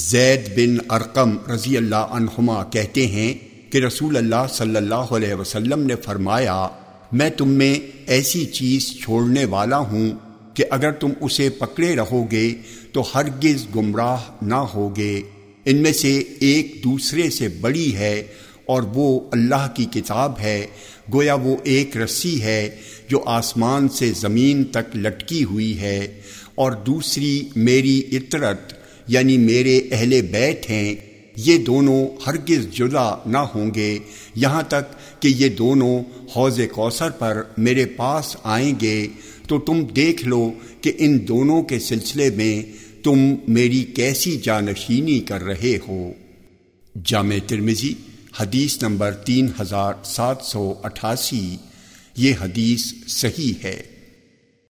زید بن ارقم رضی اللہ عنہما کہتے ہیں کہ رسول اللہ صلی اللہ علیہ وسلم نے فرمایا، میں تم میں ایسی چیز چھوڑنے والا ہوں کہ اگر تم اسے پکڑے رہو گے تو ہرگز گمراہ نہ ہوگے۔ ان میں سے ایک دوسرے سے بڑی ہے اور وہ اللہ کی کتاب ہے، گویا وہ ایک رسی ہے جو آسمان سے زمین تک لٹکی ہوئی ہے، اور دوسری میری عطرت یعنی میرے اہل بیت ہیں، یہ دونوں ہرگز جدا نہ ہوں گے۔ یہاں تک کہ یہ دونوں حوض کوثر پر میرے پاس آئیں گے۔ تو تم دیکھ لو کہ ان دونوں کے سلسلے میں تم میری کیسی جانشینی کر رہے ہو۔ جامع ترمزی حدیث نمبر تین ہزار سات سو اٹھاسی۔ یہ حدیث صحیح ہے۔